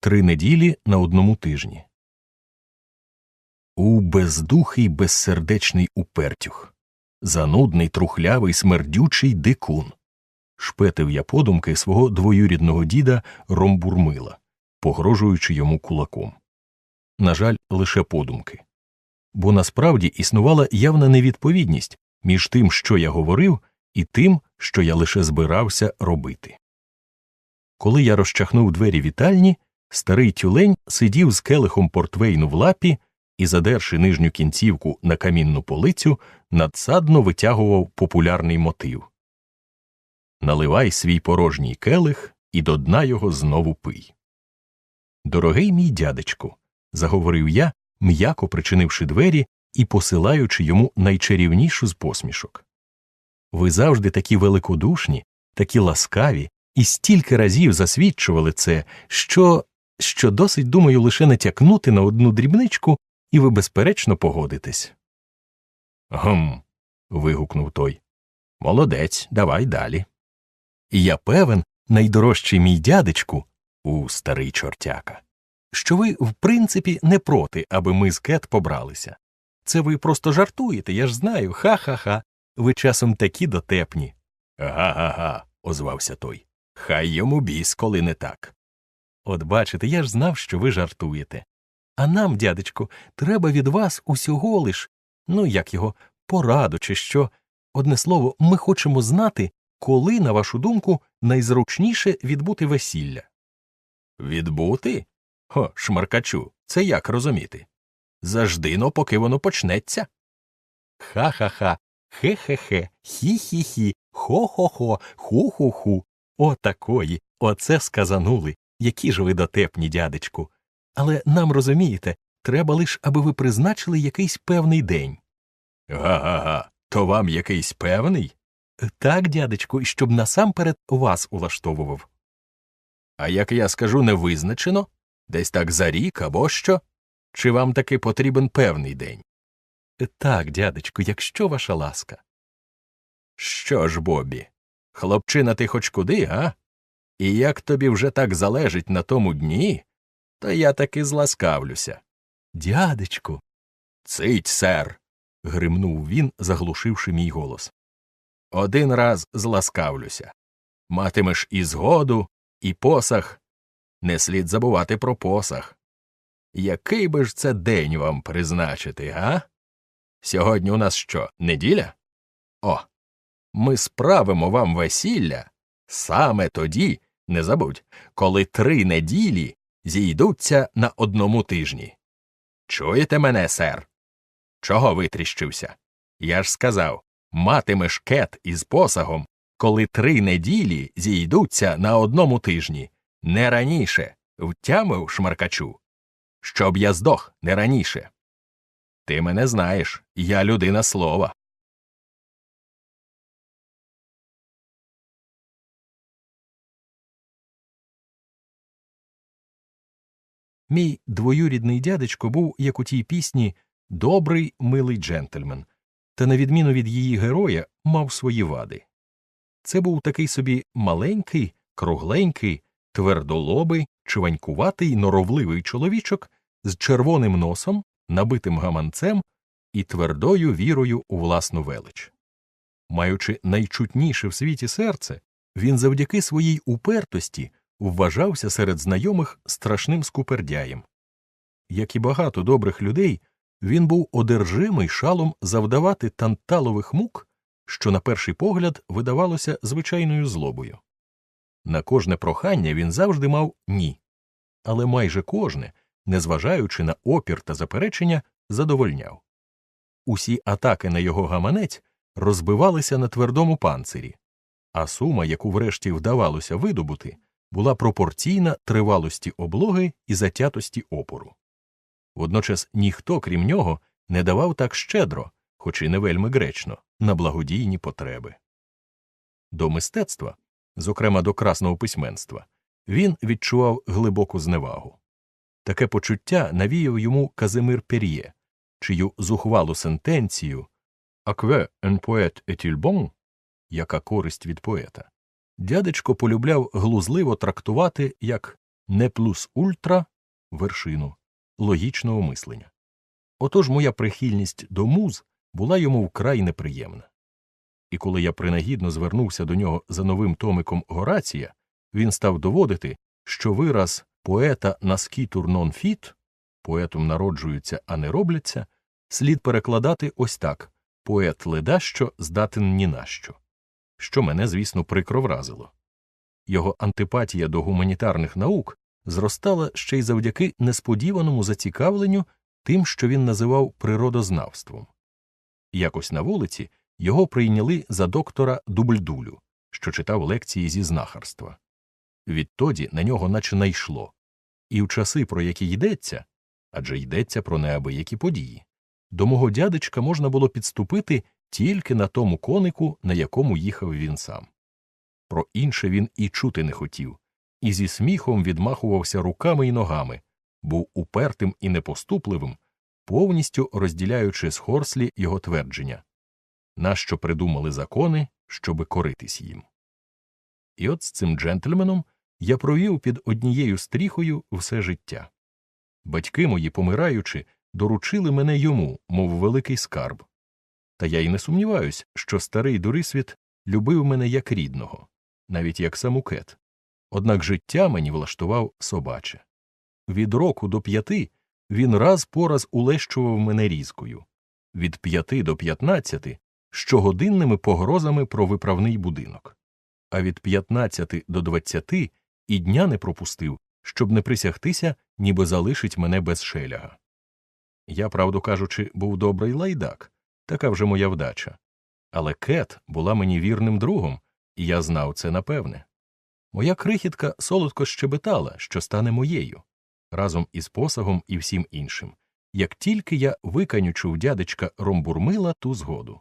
три неділі на одному тижні. У бездухий безсердечний упертюх, занудний трухлявий смердючий дикун. Шпетив я подумки свого двоюрідного діда Ромбурмила, погрожуючи йому кулаком. На жаль, лише подумки. Бо насправді існувала явна невідповідність між тим, що я говорив, і тим, що я лише збирався робити. Коли я розчахнув двері вітальні, старий тюлень сидів з келихом портвейну в лапі і, задерши нижню кінцівку на камінну полицю, надсадно витягував популярний мотив Наливай свій порожній келих і до дна його знову пий. Дорогий мій дядечку, заговорив я, м'яко причинивши двері і посилаючи йому найчарівнішу з посмішок. Ви завжди такі великодушні, такі ласкаві, і стільки разів засвідчували це, що що досить, думаю, лише натякнути на одну дрібничку, і ви безперечно погодитесь. Гм. вигукнув той. Молодець, давай далі. І я певен, найдорожчий мій дядечку, у старий чортяка, що ви, в принципі, не проти, аби ми з кет побралися. Це ви просто жартуєте, я ж знаю, ха ха ха. Ви часом такі дотепні. Га га га, озвався той. Хай йому біс, коли не так. От бачите, я ж знав, що ви жартуєте. А нам, дядечко, треба від вас усього лиш, ну як його, пораду, чи що. Одне слово, ми хочемо знати, коли, на вашу думку, найзручніше відбути весілля. Відбути? Хо, шмаркачу, це як розуміти? Заждино, поки воно почнеться. Ха ха ха, хе хе хе, хі хі хі, хо хо хо, ху ху ху. О, такої, оце сказанули. Які ж ви дотепні, дядечку. Але нам розумієте, треба лиш, аби ви призначили якийсь певний день. Га га га, то вам якийсь певний? Так, дядечку, щоб насамперед вас улаштовував. А як я скажу не визначено? Десь так за рік або що? Чи вам таки потрібен певний день? Так, дядечку, якщо ваша ласка. Що ж, Бобі, хлопчина ти хоч куди, га? І як тобі вже так залежить на тому дні, то я таки зласкавлюся. Дядечку. Цить, сер. гримнув він, заглушивши мій голос. Один раз зласкавлюся. Матимеш і згоду, і посах. Не слід забувати про посах. Який би ж це день вам призначити, га? Сьогодні у нас що, неділя? О, ми справимо вам весілля саме тоді, не забудь, коли три неділі зійдуться на одному тижні. Чуєте мене, сер? Чого витріщився? Я ж сказав матимеш кет із посагом, коли три неділі зійдуться на одному тижні, не раніше, втямив шмаркачу. Щоб я здох не раніше. Ти мене знаєш, я людина слова. Мій двоюрідний дядечко був, як у тій пісні, добрий милий джентльмен, та, на відміну від її героя, мав свої вади. Це був такий собі маленький, кругленький, твердолобий, чванькуватий, норовливий чоловічок з червоним носом, набитим гаманцем і твердою вірою у власну велич. Маючи найчутніше в світі серце, він завдяки своїй упертості вважався серед знайомих страшним скупердяєм. Як і багато добрих людей, він був одержимий шалом завдавати танталових мук, що на перший погляд видавалося звичайною злобою. На кожне прохання він завжди мав ні, але майже кожне, незважаючи на опір та заперечення, задовольняв. Усі атаки на його гаманець розбивалися на твердому панцирі, а сума, яку врешті вдавалося видобути, була пропорційна тривалості облоги і затятості опору. Водночас ніхто, крім нього, не давав так щедро, хоч і не вельми гречно, на благодійні потреби. До мистецтва, зокрема до красного письменства, він відчував глибоку зневагу. Таке почуття навіяв йому Казимир Пер'є, чию зухвалу сентенцію «Акве un poète est-il bon?» яка користь від поета, дядечко полюбляв глузливо трактувати як не плюс ультра вершину логічного мислення. Отож моя прихильність до муз була йому вкрай неприємна. І коли я принагідно звернувся до нього за новим томиком Горація, він став доводити, що вираз поета наскітур нон фіт поетом народжуються, а не робляться, слід перекладати ось так поет ледащо здатен ні на що, що мене, звісно, прикро вразило. Його антипатія до гуманітарних наук зростала ще й завдяки несподіваному зацікавленню тим, що він називав природознавством. Якось на вулиці його прийняли за доктора Дубльдулю, що читав лекції зі знахарства. Відтоді на нього наче найшло, і в часи, про які йдеться, адже йдеться про неабиякі події, до мого дядечка можна було підступити тільки на тому конику, на якому їхав він сам. Про інше він і чути не хотів, і зі сміхом відмахувався руками і ногами, був упертим і непоступливим, повністю розділяючи з Хорслі його твердження нащо придумали закони, щоби коритись їм. І от з цим джентльменом я провів під однією стріхою все життя. Батьки мої, помираючи, доручили мене йому, мов великий скарб. Та я й не сумніваюсь, що старий Дурисвіт любив мене як рідного, навіть як самукет. Однак життя мені влаштував собаче. Від року до п'яти він раз по раз улещував мене різкою, від п'яти до п'ятнадцяти щогодинними погрозами про виправний будинок, а від п'ятнадцяти до двадцяти і дня не пропустив, щоб не присягтися, ніби залишить мене без шеляга. Я, правду кажучи, був добрий лайдак, така вже моя вдача. Але Кет була мені вірним другом, і я знав це напевне. Моя крихітка солодко щебетала, що стане моєю, разом із посагом і всім іншим, як тільки я виканючу в дядечка ромбурмила ту згоду.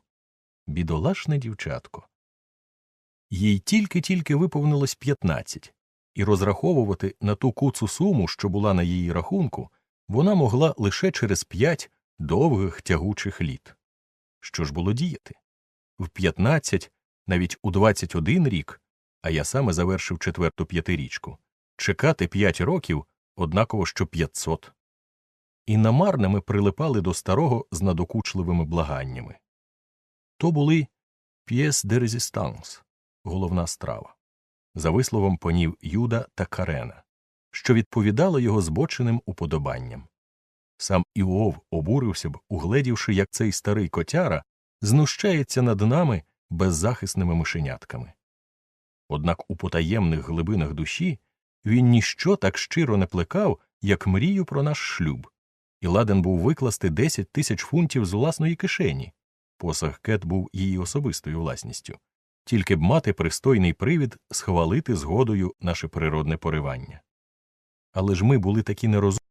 Бідолашне дівчатко. Їй тільки-тільки виповнилось п'ятнадцять, і розраховувати на ту куцу суму, що була на її рахунку, вона могла лише через п'ять довгих тягучих літ. Що ж було діяти? В п'ятнадцять, навіть у двадцять один рік, а я саме завершив четверту п'ятирічку, чекати п'ять років однаково що п'ятсот. І намарне ми прилипали до старого з надокучливими благаннями. То були pièces de résistance, головна страва за висловом панів Юда та Карена, що відповідало його збоченим уподобанням. Сам Іов обурився б, угледівши, як цей старий котяра знущається над нами беззахисними мишенятками. Однак у потаємних глибинах душі він ніщо так щиро не плекав, як мрію про наш шлюб, і ладен був викласти 10 тисяч фунтів з власної кишені. Посаг Кет був її особистою власністю тільки б мати пристойний привід схвалити згодою наше природне поривання. Але ж ми були такі нерозумні.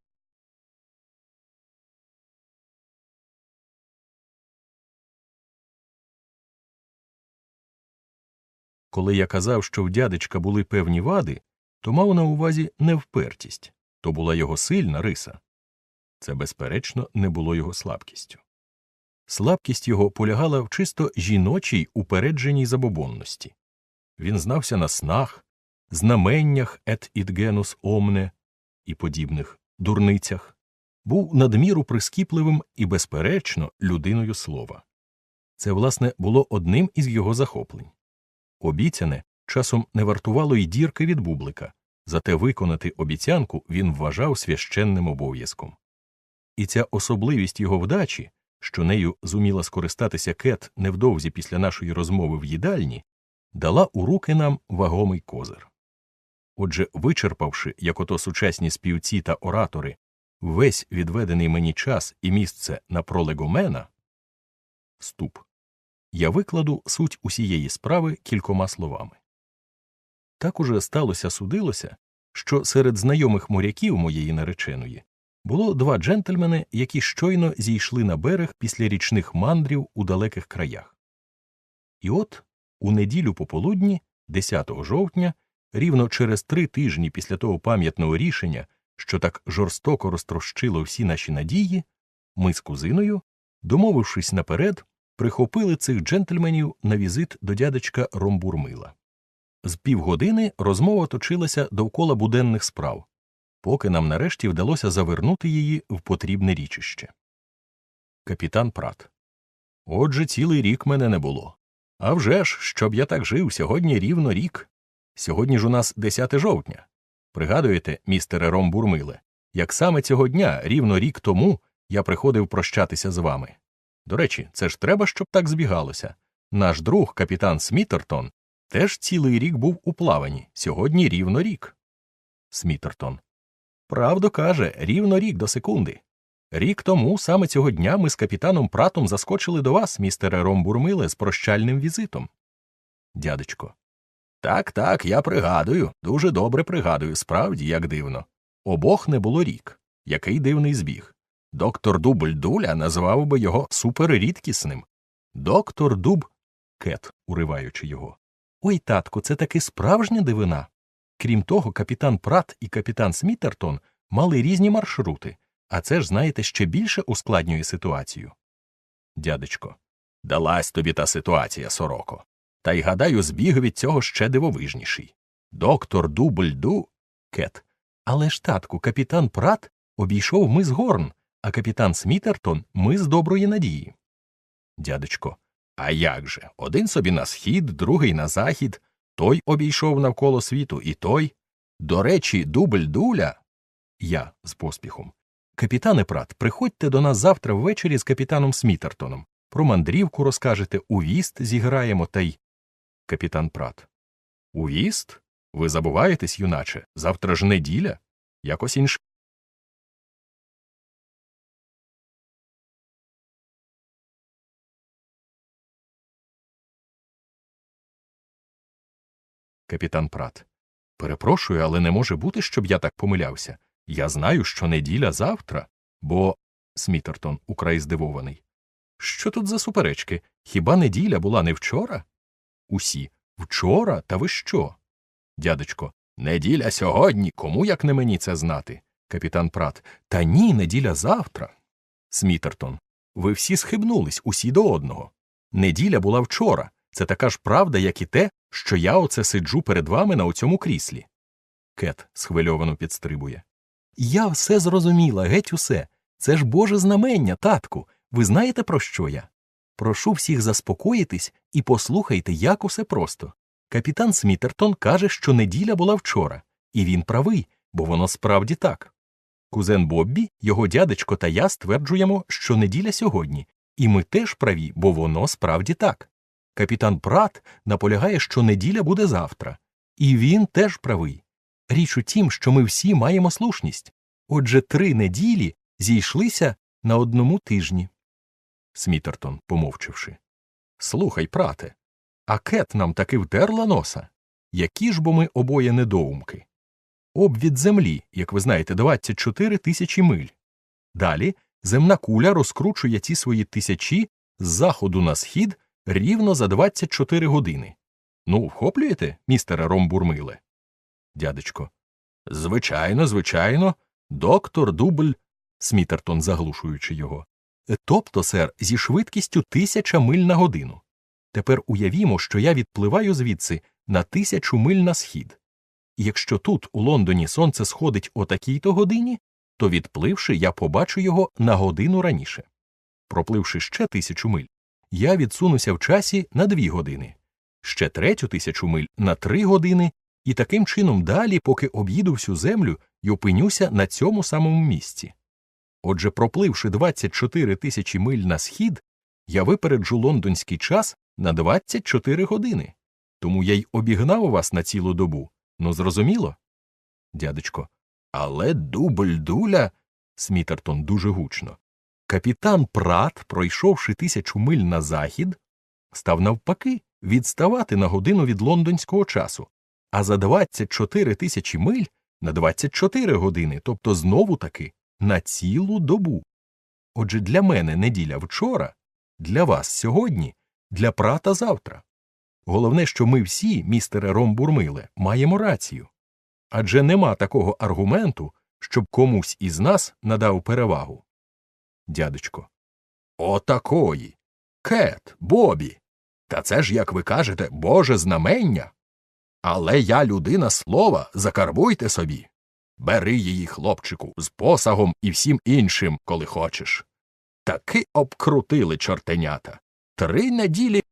Коли я казав, що в дядечка були певні вади, то мав на увазі невпертість то була його сильна риса. Це, безперечно, не було його слабкістю. Слабкість його полягала в чисто жіночій упередженій забобонності. Він знався на снах, знаменнях ет ідгенус омне і подібних дурницях, був надміру прискіпливим і, безперечно, людиною слова. Це, власне, було одним із його захоплень. Обіцяне часом не вартувало й дірки від бублика, зате виконати обіцянку він вважав священним обов'язком. І ця особливість його вдачі що нею зуміла скористатися Кет невдовзі після нашої розмови в їдальні, дала у руки нам вагомий козир. Отже, вичерпавши, як ото сучасні співці та оратори, весь відведений мені час і місце на пролегомена, ступ, я викладу суть усієї справи кількома словами. Так уже сталося судилося, що серед знайомих моряків моєї нареченої було два джентльмени, які щойно зійшли на берег після річних мандрів у далеких краях. І от у неділю пополудні, 10 жовтня, рівно через три тижні після того пам'ятного рішення, що так жорстоко розтрощило всі наші надії, ми з кузиною, домовившись наперед, прихопили цих джентльменів на візит до дядечка Ромбурмила. З півгодини розмова точилася довкола буденних справ, поки нам нарешті вдалося завернути її в потрібне річище. Капітан Прат. Отже, цілий рік мене не було. А вже ж, щоб я так жив, сьогодні рівно рік. Сьогодні ж у нас 10 жовтня. Пригадуєте, містере Ромбурмиле, як саме цього дня, рівно рік тому, я приходив прощатися з вами. До речі, це ж треба, щоб так збігалося. Наш друг, капітан Смітертон, теж цілий рік був у плаванні, сьогодні рівно рік. Смітертон. Правду каже, рівно рік до секунди. Рік тому, саме цього дня, ми з капітаном Пратом заскочили до вас, містере Ромбурмиле, з прощальним візитом. Дядечко. Так, так, я пригадую, дуже добре пригадую, справді, як дивно. Обох не було рік. Який дивний збіг. Доктор Дубль Дуля назвав би його суперрідкісним. Доктор Дуб. Кет, уриваючи його. Ой, татку, це таки справжня дивина. Крім того, капітан Прат і капітан Смітертон мали різні маршрути, а це ж, знаєте, ще більше ускладнює ситуацію. Дядечко. Далась тобі та ситуація, сороко. Та й гадаю, збіг від цього ще дивовижніший. Доктор Дубль Ду. Кет. Але ж, татку, капітан Прат обійшов мис Горн, а капітан Смітертон мис доброї надії. Дядечко. А як же? Один собі на схід, другий на захід, той обійшов навколо світу, і той. До речі, дубль дуля. Я з поспіхом. Капітане Прат, приходьте до нас завтра ввечері з капітаном Смітертоном. Про мандрівку розкажете, у віст зіграємо та й. Капітан Прат. У віст? Ви забуваєтесь, юначе? Завтра ж неділя? Якось інш. Капітан Прат. Перепрошую, але не може бути, щоб я так помилявся. Я знаю, що неділя завтра, бо. Смітертон украй здивований. Що тут за суперечки? Хіба неділя була не вчора? Усі. Вчора? Та ви що? Дядечко. Неділя сьогодні. Кому як не мені це знати? Капітан Прат. Та ні, неділя завтра. Смітертон. Ви всі схибнулись, усі до одного. Неділя була вчора. Це така ж правда, як і те, що я оце сиджу перед вами на оцьому кріслі. Кет схвильовано підстрибує. Я все зрозуміла, геть усе. Це ж Боже знамення, татку. Ви знаєте, про що я? Прошу всіх заспокоїтись і послухайте, як усе просто. Капітан Смітертон каже, що неділя була вчора, і він правий, бо воно справді так. Кузен Боббі, його дядечко та я стверджуємо, що неділя сьогодні, і ми теж праві, бо воно справді так. Капітан Прат наполягає, що неділя буде завтра, і він теж правий. Річ у тім, що ми всі маємо слушність. Отже, три неділі зійшлися на одному тижні. Смітертон, помовчивши. Слухай, прате, а кет нам таки втерла носа. Які ж бо ми обоє недоумки? Об від землі, як ви знаєте, 24 тисячі миль. Далі земна куля розкручує ці свої тисячі з заходу на схід рівно за 24 години. Ну, вхоплюєте, містере Ромбурмиле? Дядечко. Звичайно, звичайно, доктор Дубль. Смітертон, заглушуючи його. Тобто, сер, зі швидкістю тисяча миль на годину. Тепер уявімо, що я відпливаю звідси на тисячу миль на схід. І якщо тут, у Лондоні, сонце сходить о такій-то годині, то відпливши, я побачу його на годину раніше. Пропливши ще тисячу миль, я відсунуся в часі на дві години, ще третю тисячу миль на три години, і таким чином далі, поки об'їду всю землю і опинюся на цьому самому місці. Отже, пропливши 24 тисячі миль на схід, я випереджу лондонський час на 24 години. Тому я й обігнав вас на цілу добу. Ну, зрозуміло? Дядечко. Але дубль дуля. Смітертон дуже гучно. Капітан Прат, пройшовши тисячу миль на захід, став навпаки відставати на годину від лондонського часу, а за 24 тисячі миль на 24 години, тобто знову таки на цілу добу. Отже, для мене неділя вчора, для вас сьогодні, для прата завтра. Головне, що ми всі, містере Ромбурмиле, маємо рацію. Адже нема такого аргументу, щоб комусь із нас надав перевагу. Дядечко. Отакої. Кет, Бобі. Та це ж, як ви кажете, Боже знамення. Але я людина слова, закарбуйте собі. Бери її, хлопчику, з посагом і всім іншим, коли хочеш. Таки обкрутили чортенята. Три неділі